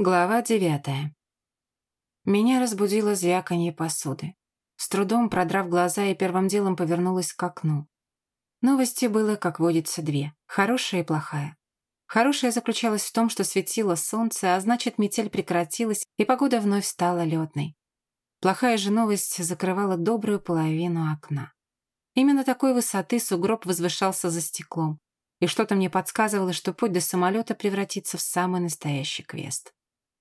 Глава девятая. Меня разбудило звяканье посуды. С трудом продрав глаза и первым делом повернулась к окну. Новости было, как водится, две. Хорошая и плохая. Хорошая заключалась в том, что светило солнце, а значит, метель прекратилась, и погода вновь стала летной. Плохая же новость закрывала добрую половину окна. Именно такой высоты сугроб возвышался за стеклом, и что-то мне подсказывало, что путь до самолета превратится в самый настоящий квест.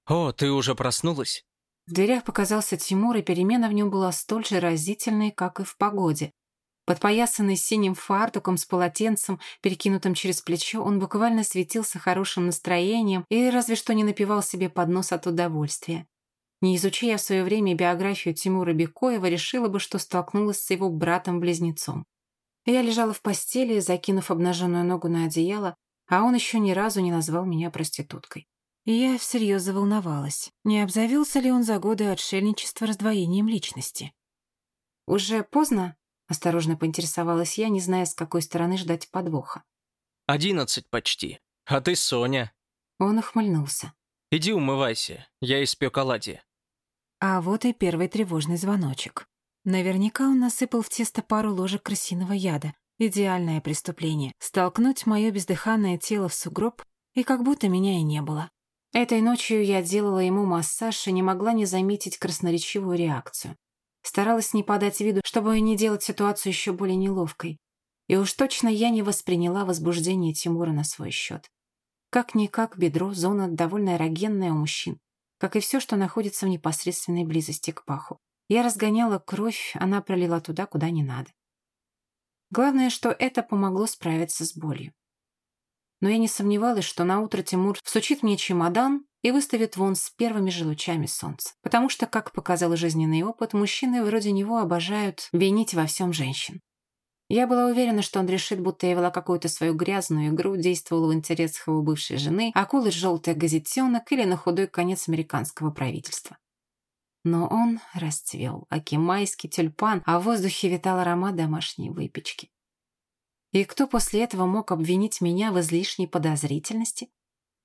«О, ты уже проснулась?» В дверях показался Тимур, и перемена в нем была столь же разительной, как и в погоде. Подпоясанный синим фартуком с полотенцем, перекинутым через плечо, он буквально светился хорошим настроением и разве что не напивал себе под нос от удовольствия. Не изучая в свое время биографию Тимура Бекоева, решила бы, что столкнулась с его братом-близнецом. Я лежала в постели, закинув обнаженную ногу на одеяло, а он еще ни разу не назвал меня проституткой. И я всерьез заволновалась. Не обзавелся ли он за годы отшельничества раздвоением личности? «Уже поздно?» – осторожно поинтересовалась я, не зная, с какой стороны ждать подвоха. «Одиннадцать почти. А ты Соня». Он ухмыльнулся. «Иди умывайся. Я испек оладьи». А вот и первый тревожный звоночек. Наверняка он насыпал в тесто пару ложек крысиного яда. Идеальное преступление. Столкнуть мое бездыханное тело в сугроб, и как будто меня и не было. Этой ночью я делала ему массаж и не могла не заметить красноречивую реакцию. Старалась не подать виду, чтобы не делать ситуацию еще более неловкой. И уж точно я не восприняла возбуждение Тимура на свой счет. Как-никак бедро – зона довольно эрогенная у мужчин, как и все, что находится в непосредственной близости к паху. Я разгоняла кровь, она пролила туда, куда не надо. Главное, что это помогло справиться с болью но я не сомневалась, что наутро Тимур всучит мне чемодан и выставит вон с первыми же лучами солнца. Потому что, как показал жизненный опыт, мужчины вроде него обожают винить во всем женщин. Я была уверена, что он решит, будто я вела какую-то свою грязную игру, действовала в интересах его бывшей жены, акулы желтых газетенок или на худой конец американского правительства. Но он расцвел, аки майский тюльпан, а в воздухе витал аромат домашней выпечки. И кто после этого мог обвинить меня в излишней подозрительности?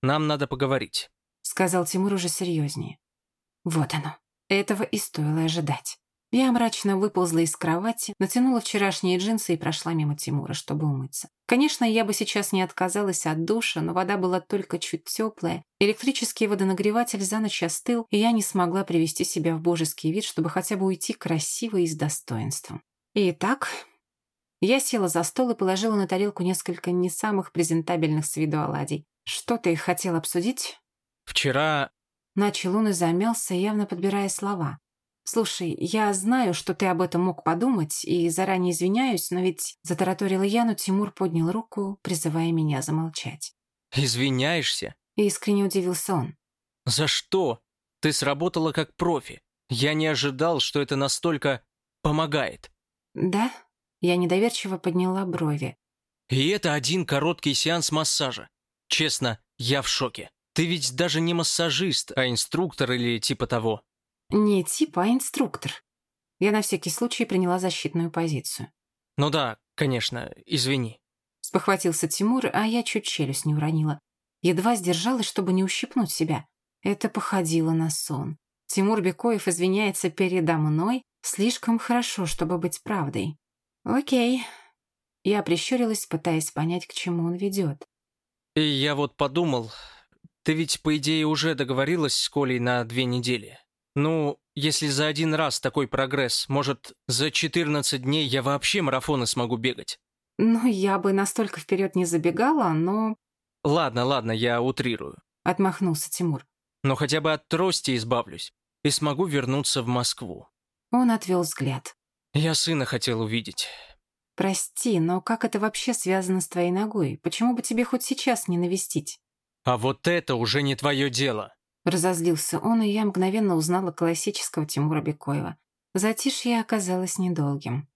«Нам надо поговорить», — сказал Тимур уже серьезнее. Вот оно. Этого и стоило ожидать. Я мрачно выползла из кровати, натянула вчерашние джинсы и прошла мимо Тимура, чтобы умыться. Конечно, я бы сейчас не отказалась от душа, но вода была только чуть теплая. Электрический водонагреватель за ночь остыл, и я не смогла привести себя в божеский вид, чтобы хотя бы уйти красиво и с достоинством. Итак, я села за стол и положила на тарелку несколько не самых презентабельных с виду оладий. «Что ты хотел обсудить?» «Вчера...» Начал он и замялся, явно подбирая слова. «Слушай, я знаю, что ты об этом мог подумать, и заранее извиняюсь, но ведь...» Затараторила я, но Тимур поднял руку, призывая меня замолчать. «Извиняешься?» Искренне удивился он. «За что? Ты сработала как профи. Я не ожидал, что это настолько помогает». «Да?» Я недоверчиво подняла брови. «И это один короткий сеанс массажа. Честно, я в шоке. Ты ведь даже не массажист, а инструктор или типа того». «Не типа, а инструктор». Я на всякий случай приняла защитную позицию. «Ну да, конечно, извини». Спохватился Тимур, а я чуть челюсть не уронила. Едва сдержалась, чтобы не ущипнуть себя. Это походило на сон. Тимур Бекоев извиняется передо мной слишком хорошо, чтобы быть правдой. «Окей». Я прищурилась, пытаясь понять, к чему он ведет. И я вот подумал, ты ведь, по идее, уже договорилась с Колей на две недели. Ну, если за один раз такой прогресс, может, за 14 дней я вообще марафоны смогу бегать? Ну, я бы настолько вперед не забегала, но... Ладно, ладно, я утрирую. Отмахнулся Тимур. Но хотя бы от трости избавлюсь и смогу вернуться в Москву. Он отвел взгляд. Я сына хотел увидеть. Прости, но как это вообще связано с твоей ногой? Почему бы тебе хоть сейчас не навестить? А вот это уже не твое дело. Разозлился он, и я мгновенно узнала классического Тимура Бекоева. Затишье оказалось недолгим.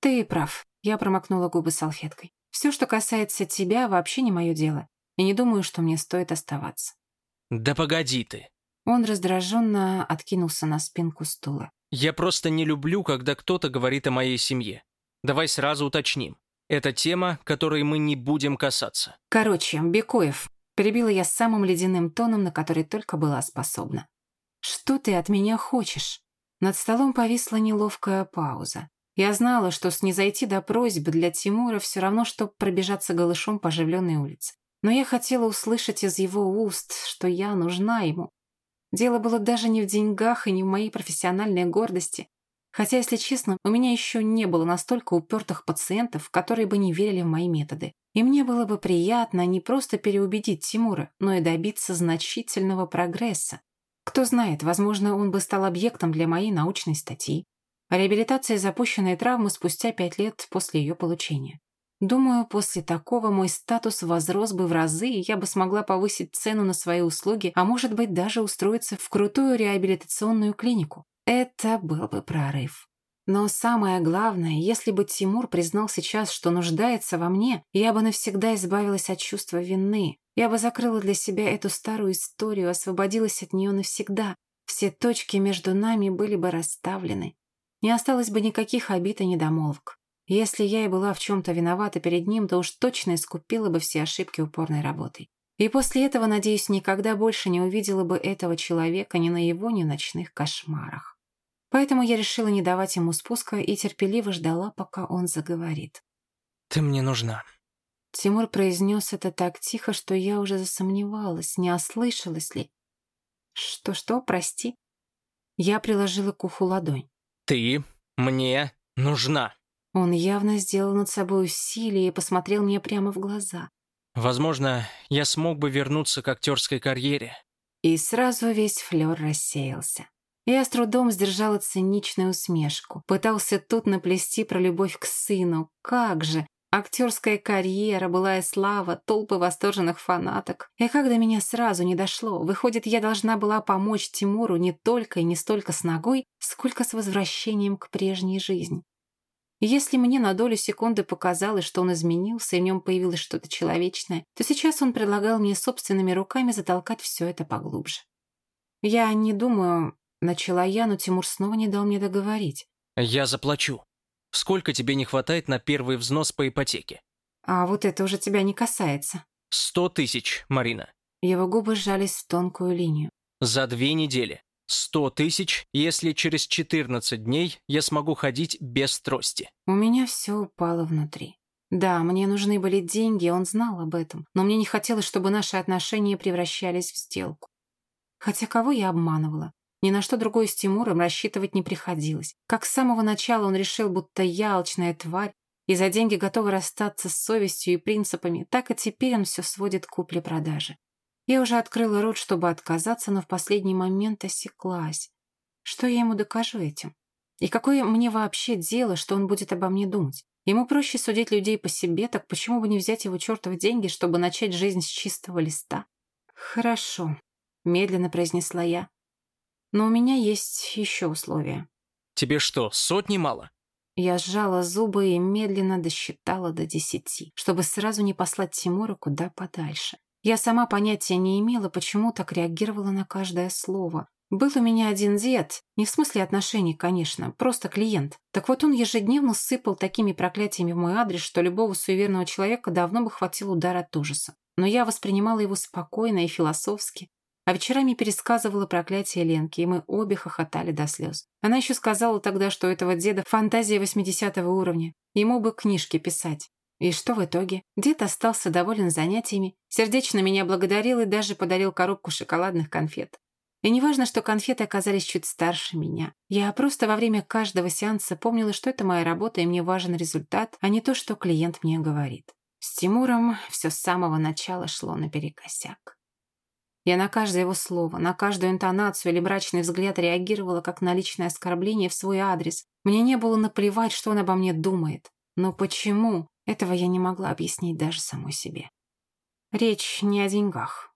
Ты прав. Я промокнула губы салфеткой. Все, что касается тебя, вообще не мое дело. И не думаю, что мне стоит оставаться. Да погоди ты. Он раздраженно откинулся на спинку стула. Я просто не люблю, когда кто-то говорит о моей семье. Давай сразу уточним. Это тема, которой мы не будем касаться. Короче, Бекоев, Перебила я самым ледяным тоном, на который только была способна. «Что ты от меня хочешь?» Над столом повисла неловкая пауза. Я знала, что снизойти до просьбы для Тимура все равно, что пробежаться голышом по оживленной улице. Но я хотела услышать из его уст, что я нужна ему. Дело было даже не в деньгах и не в моей профессиональной гордости. Хотя, если честно, у меня еще не было настолько упертых пациентов, которые бы не верили в мои методы. И мне было бы приятно не просто переубедить Тимура, но и добиться значительного прогресса. Кто знает, возможно, он бы стал объектом для моей научной статьи. Реабилитация запущенной травмы спустя пять лет после ее получения. Думаю, после такого мой статус возрос бы в разы, и я бы смогла повысить цену на свои услуги, а может быть даже устроиться в крутую реабилитационную клинику. Это был бы прорыв. Но самое главное, если бы Тимур признал сейчас, что нуждается во мне, я бы навсегда избавилась от чувства вины. Я бы закрыла для себя эту старую историю, освободилась от нее навсегда. Все точки между нами были бы расставлены. Не осталось бы никаких обид и недомолвок. Если я и была в чем-то виновата перед ним, то уж точно искупила бы все ошибки упорной работой. И после этого, надеюсь, никогда больше не увидела бы этого человека ни на его, ни ночных кошмарах. Поэтому я решила не давать ему спуска и терпеливо ждала, пока он заговорит. «Ты мне нужна». Тимур произнес это так тихо, что я уже засомневалась, не ослышалась ли. «Что-что, прости?» Я приложила к уху ладонь. «Ты мне нужна». Он явно сделал над собой усилие и посмотрел мне прямо в глаза. «Возможно, я смог бы вернуться к актерской карьере». И сразу весь флер рассеялся. Я с трудом сдержала циничную усмешку. Пытался тут наплести про любовь к сыну. Как же! Актерская карьера, былая слава, толпы восторженных фанаток. И как до меня сразу не дошло, выходит, я должна была помочь Тимуру не только и не столько с ногой, сколько с возвращением к прежней жизни. Если мне на долю секунды показалось, что он изменился и в нем появилось что-то человечное, то сейчас он предлагал мне собственными руками затолкать все это поглубже. Я не думаю, начала я, но Тимур снова не дал мне договорить. «Я заплачу», Сколько тебе не хватает на первый взнос по ипотеке? А вот это уже тебя не касается. Сто тысяч, Марина. Его губы сжались в тонкую линию. За две недели. Сто тысяч, если через четырнадцать дней я смогу ходить без трости. У меня все упало внутри. Да, мне нужны были деньги, он знал об этом, но мне не хотелось, чтобы наши отношения превращались в сделку. Хотя кого я обманывала? Ни на что другое с Тимуром рассчитывать не приходилось. Как с самого начала он решил, будто я алчная тварь, и за деньги готова расстаться с совестью и принципами, так и теперь он все сводит к купле-продаже. Я уже открыла рот, чтобы отказаться, но в последний момент осеклась. Что я ему докажу этим? И какое мне вообще дело, что он будет обо мне думать? Ему проще судить людей по себе, так почему бы не взять его чертовы деньги, чтобы начать жизнь с чистого листа? «Хорошо», — медленно произнесла я. Но у меня есть еще условия. Тебе что, сотни мало? Я сжала зубы и медленно досчитала до десяти, чтобы сразу не послать Тимура куда подальше. Я сама понятия не имела, почему так реагировала на каждое слово. Был у меня один дед, не в смысле отношений, конечно, просто клиент. Так вот он ежедневно сыпал такими проклятиями в мой адрес, что любого суеверного человека давно бы хватил удар от ужаса. Но я воспринимала его спокойно и философски, а вечерами пересказывала проклятие Ленки, и мы обе хохотали до слез. Она еще сказала тогда, что у этого деда фантазия 80 уровня. Ему бы книжки писать. И что в итоге? Дед остался доволен занятиями, сердечно меня благодарил и даже подарил коробку шоколадных конфет. И неважно, что конфеты оказались чуть старше меня. Я просто во время каждого сеанса помнила, что это моя работа, и мне важен результат, а не то, что клиент мне говорит. С Тимуром все с самого начала шло наперекосяк. Я на каждое его слово, на каждую интонацию или брачный взгляд реагировала как на личное оскорбление в свой адрес. Мне не было наплевать, что он обо мне думает. Но почему? Этого я не могла объяснить даже самой себе. Речь не о деньгах.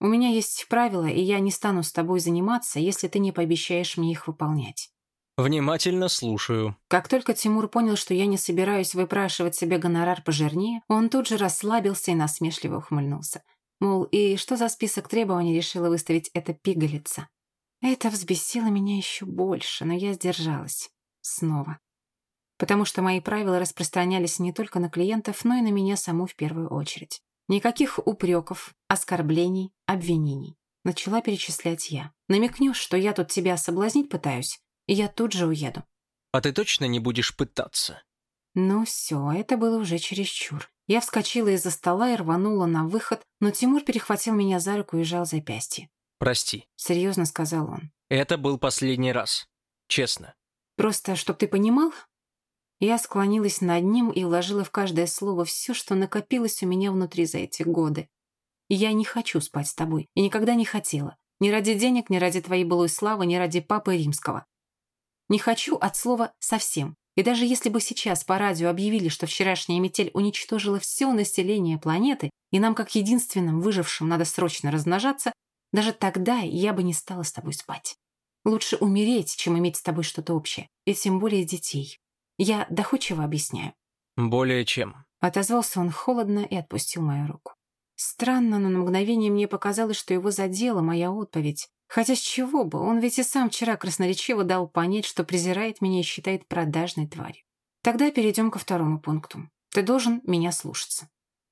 У меня есть правила, и я не стану с тобой заниматься, если ты не пообещаешь мне их выполнять. Внимательно слушаю. Как только Тимур понял, что я не собираюсь выпрашивать себе гонорар пожирнее, он тут же расслабился и насмешливо ухмыльнулся. Мол, и что за список требований решила выставить эта пигалица? Это взбесило меня еще больше, но я сдержалась. Снова. Потому что мои правила распространялись не только на клиентов, но и на меня саму в первую очередь. Никаких упреков, оскорблений, обвинений. Начала перечислять я. Намекнешь, что я тут тебя соблазнить пытаюсь, и я тут же уеду. А ты точно не будешь пытаться? Ну все, это было уже чересчур. Я вскочила из-за стола и рванула на выход, но Тимур перехватил меня за руку и сжал запястье. Прости. Серьезно сказал он. Это был последний раз. Честно. Просто, чтоб ты понимал, я склонилась над ним и вложила в каждое слово все, что накопилось у меня внутри за эти годы. Я не хочу спать с тобой, и никогда не хотела. Ни ради денег, ни ради твоей былой славы, ни ради папы римского. Не хочу от слова «совсем». И даже если бы сейчас по радио объявили, что вчерашняя метель уничтожила все население планеты, и нам, как единственным выжившим, надо срочно размножаться, даже тогда я бы не стала с тобой спать. Лучше умереть, чем иметь с тобой что-то общее, и тем более детей. Я доходчиво объясняю. Более чем. Отозвался он холодно и отпустил мою руку. Странно, но на мгновение мне показалось, что его задела моя отповедь. Хотя с чего бы, он ведь и сам вчера красноречиво дал понять, что презирает меня и считает продажной тварью. Тогда перейдем ко второму пункту. Ты должен меня слушаться.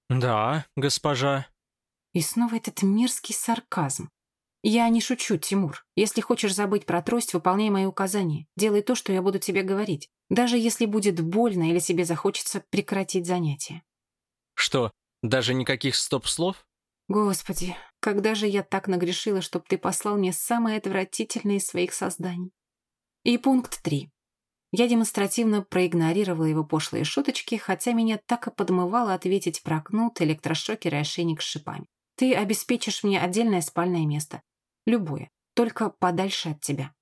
Да, госпожа. И снова этот мерзкий сарказм. Я не шучу, Тимур. Если хочешь забыть про трость, выполняй мои указания. Делай то, что я буду тебе говорить даже если будет больно или тебе захочется прекратить занятие. Что, даже никаких стоп-слов? Господи, когда же я так нагрешила, чтоб ты послал мне самое отвратительное из своих созданий? И пункт три. Я демонстративно проигнорировала его пошлые шуточки, хотя меня так и подмывало ответить про кнут, электрошокер и ошейник с шипами. Ты обеспечишь мне отдельное спальное место. Любое, только подальше от тебя.